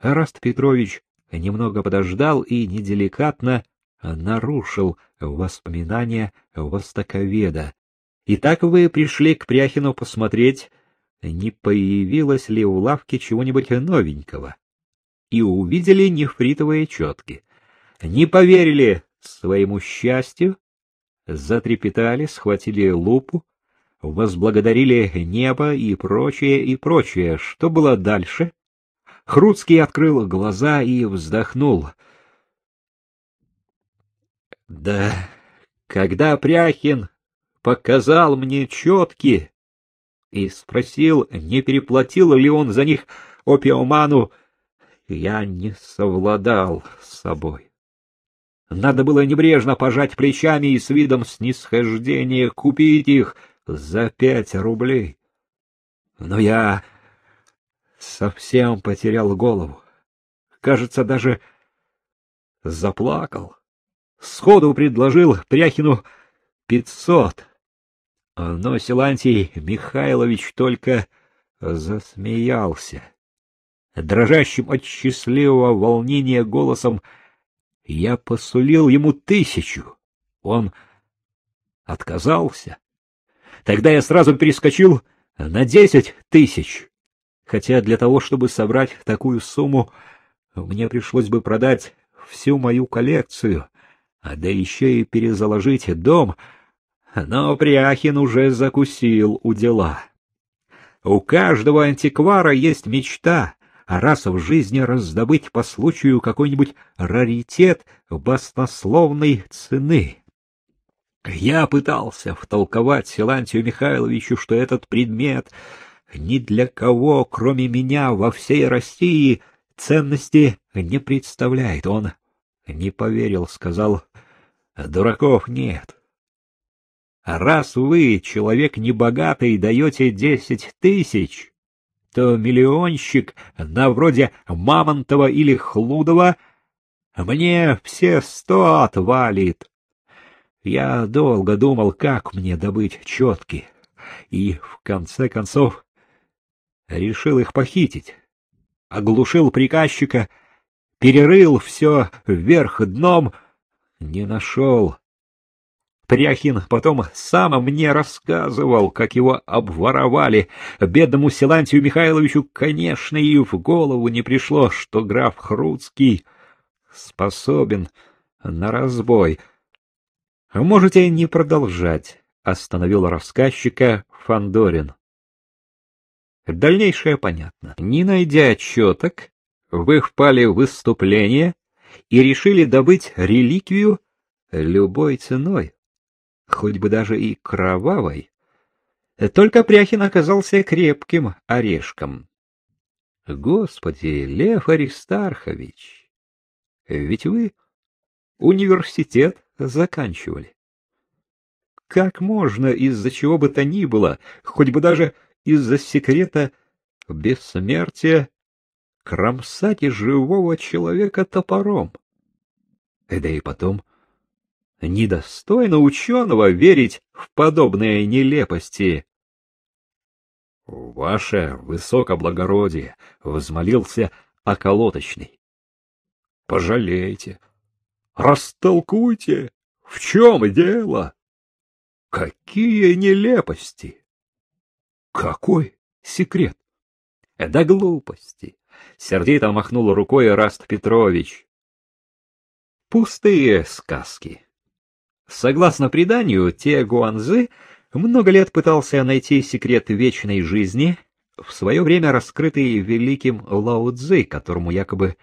Раст Петрович немного подождал и неделикатно нарушил воспоминания востоковеда. Итак, вы пришли к Пряхину посмотреть, не появилось ли в лавке чего-нибудь новенького, и увидели нефритовые четки. Не поверили своему счастью, затрепетали, схватили лупу, возблагодарили небо и прочее, и прочее. Что было дальше? Хруцкий открыл глаза и вздохнул. Да, когда Пряхин показал мне четки и спросил, не переплатил ли он за них опиоману, я не совладал с собой. Надо было небрежно пожать плечами и с видом снисхождения купить их за пять рублей. Но я совсем потерял голову. Кажется, даже заплакал. Сходу предложил Пряхину пятьсот. Но Силантий Михайлович только засмеялся. Дрожащим от счастливого волнения голосом я посулил ему тысячу. Он отказался. Тогда я сразу перескочил на десять тысяч. Хотя для того, чтобы собрать такую сумму, мне пришлось бы продать всю мою коллекцию, а да еще и перезаложить дом, но Пряхин уже закусил у дела. У каждого антиквара есть мечта, а раз в жизни раздобыть по случаю какой-нибудь раритет баснословной цены. Я пытался втолковать Силантию Михайловичу, что этот предмет ни для кого, кроме меня, во всей России ценности не представляет. Он не поверил, сказал, дураков нет. Раз вы, человек небогатый, даете десять тысяч, то миллионщик на вроде Мамонтова или Хлудова мне все сто отвалит. Я долго думал, как мне добыть четки, и, в конце концов, решил их похитить. Оглушил приказчика, перерыл все вверх дном, не нашел. Пряхин потом сам мне рассказывал, как его обворовали. Бедному Силантию Михайловичу, конечно, и в голову не пришло, что граф Хруцкий способен на разбой —— Можете не продолжать, — остановил рассказчика Фандорин. Дальнейшее понятно. Не найдя отчеток, вы впали в выступление и решили добыть реликвию любой ценой, хоть бы даже и кровавой. Только Пряхин оказался крепким орешком. Господи, Лев Аристархович, ведь вы университет заканчивали. Как можно из-за чего бы то ни было, хоть бы даже из-за секрета бессмертия, кромсать живого человека топором? Да и потом, недостойно ученого верить в подобные нелепости. — Ваше высокоблагородие! — взмолился околоточный. — Пожалейте! — Растолкуйте, в чем дело? Какие нелепости! Какой секрет? Да глупости! Сердито махнул рукой Раст Петрович. Пустые сказки. Согласно преданию, те Гуанзы много лет пытался найти секрет вечной жизни, в свое время раскрытый великим Лао Цзы, которому якобы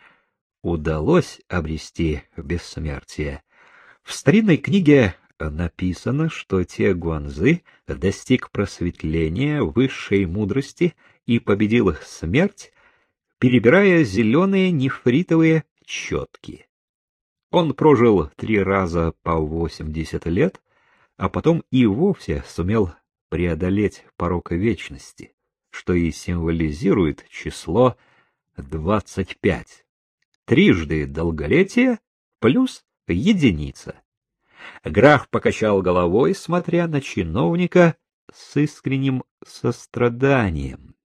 удалось обрести бессмертие. В старинной книге написано, что те Гуанзы достиг просветления, высшей мудрости и победил смерть, перебирая зеленые нефритовые четки. Он прожил три раза по восемьдесят лет, а потом и вовсе сумел преодолеть порог вечности, что и символизирует число двадцать пять трижды долголетие плюс единица. Граф покачал головой, смотря на чиновника с искренним состраданием.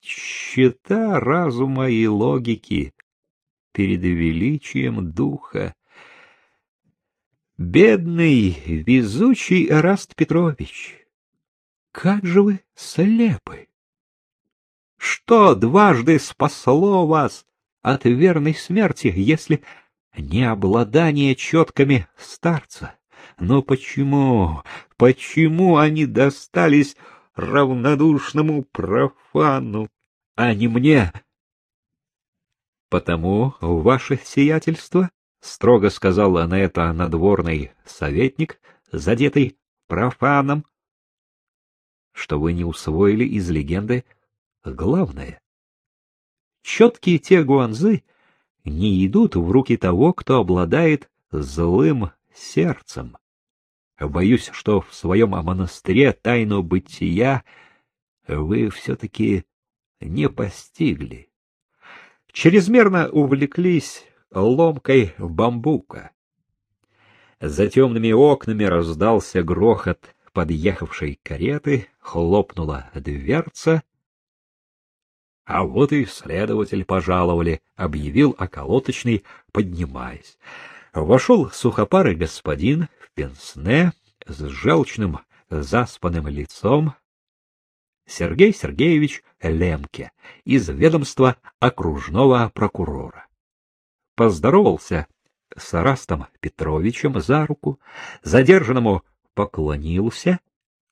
Щита разума и логики перед величием духа. Бедный, везучий Эраст Петрович, как же вы слепы! Что дважды спасло вас от верной смерти, если не обладание четками старца? Но почему, почему они достались равнодушному профану, а не мне? Потому, ваше сиятельство, — строго сказал на это надворный советник, задетый профаном, — что вы не усвоили из легенды главное. Четкие те гуанзы не идут в руки того, кто обладает злым сердцем. Боюсь, что в своем монастыре тайну бытия вы все-таки не постигли. Чрезмерно увлеклись ломкой бамбука. За темными окнами раздался грохот подъехавшей кареты, хлопнула дверца. — А вот и следователь пожаловали, — объявил околоточный, поднимаясь. Вошел сухопарый господин в пенсне с желчным заспанным лицом, Сергей Сергеевич Лемке из ведомства окружного прокурора. Поздоровался с Арастом Петровичем за руку, задержанному поклонился,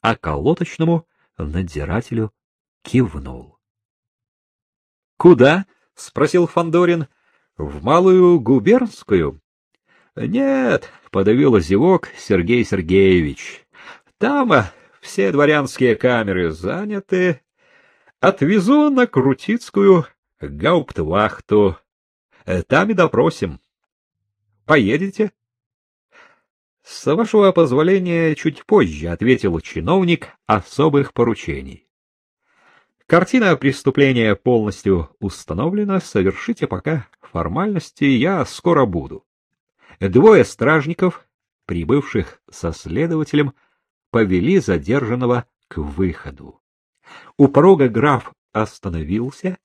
а колоточному надзирателю кивнул. — Куда? — спросил Фандорин. В Малую Губернскую? — Нет, — подавил зевок Сергей Сергеевич. — Там все дворянские камеры заняты. Отвезу на Крутицкую гауптвахту. Там и допросим. Поедете? — С вашего позволения, чуть позже, — ответил чиновник особых поручений. Картина преступления полностью установлена, совершите пока формальности, я скоро буду. Двое стражников, прибывших со следователем, повели задержанного к выходу. У порога граф остановился,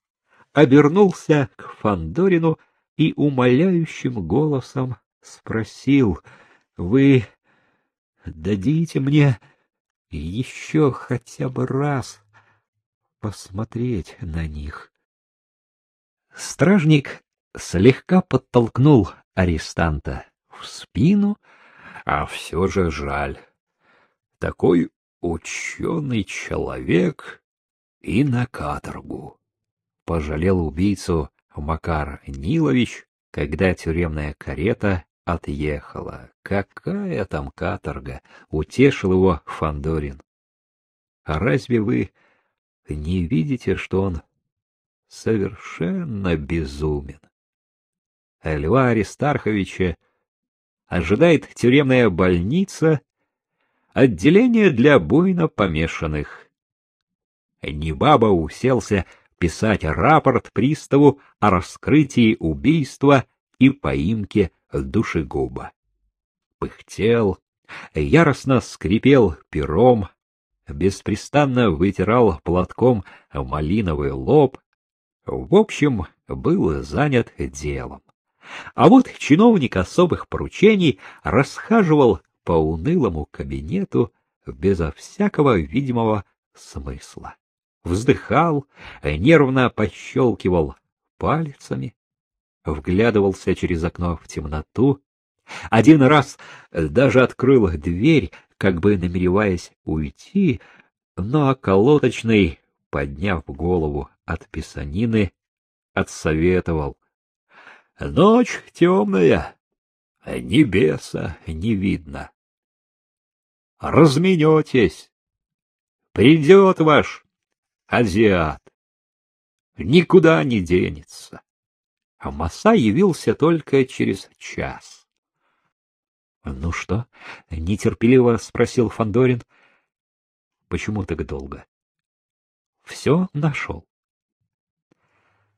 обернулся к Фандорину и умоляющим голосом спросил: "Вы дадите мне еще хотя бы раз посмотреть на них?" Стражник слегка подтолкнул арестанта в спину, а все же жаль. Такой ученый человек и на каторгу. Пожалел убийцу Макар Нилович, когда тюремная карета отъехала. Какая там каторга? Утешил его Фандорин. А разве вы не видите, что он совершенно безумен? Льва Аристарховича ожидает тюремная больница Отделение для буйно помешанных. Небаба уселся писать рапорт приставу о раскрытии убийства и поимке душегуба. Пыхтел, яростно скрипел пером, беспрестанно вытирал платком малиновый лоб. В общем, был занят делом. А вот чиновник особых поручений расхаживал по унылому кабинету безо всякого видимого смысла. Вздыхал, нервно пощелкивал пальцами, вглядывался через окно в темноту, один раз даже открыл дверь, как бы намереваясь уйти, но околоточный, подняв голову от писанины, отсоветовал. — Ночь темная, небеса не видно разменетесь. Придет ваш азиат, никуда не денется. А Маса явился только через час. — Ну что? — нетерпеливо спросил Фандорин. Почему так долго? — Все нашел.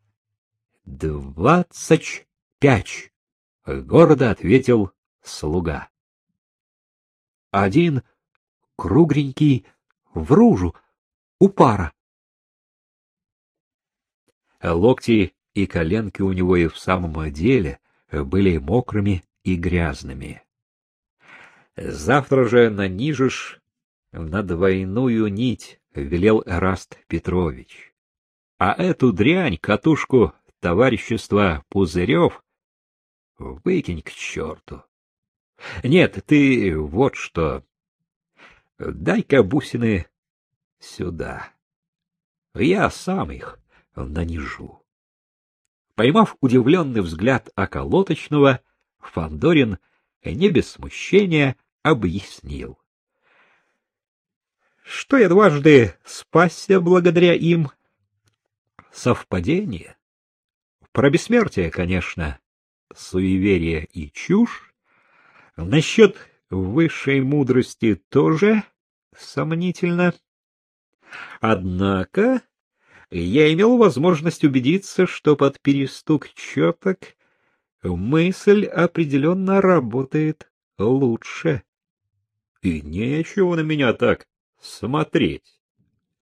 — Двадцать пять, — гордо ответил слуга. Один кругленький в ружу у пара. Локти и коленки у него и в самом деле были мокрыми и грязными. Завтра же нанижешь на двойную нить, — велел Раст Петрович. А эту дрянь, катушку товарищества Пузырев, выкинь к черту. Нет, ты вот что. Дай-ка бусины сюда. Я сам их нанижу. Поймав удивленный взгляд околоточного, Фандорин не без смущения объяснил. Что я дважды спасся благодаря им? Совпадение? Про бессмертие, конечно, суеверие и чушь. Насчет высшей мудрости тоже сомнительно. Однако я имел возможность убедиться, что под перестук четок мысль определенно работает лучше. И нечего на меня так смотреть.